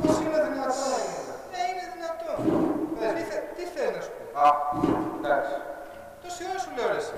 Πώ ε, είναι δυνατόν να είναι ε, δυνατόν. Τι, θέλεις, να σου. Α, εντάξει. Τόση ώρα σου λέω εσύ.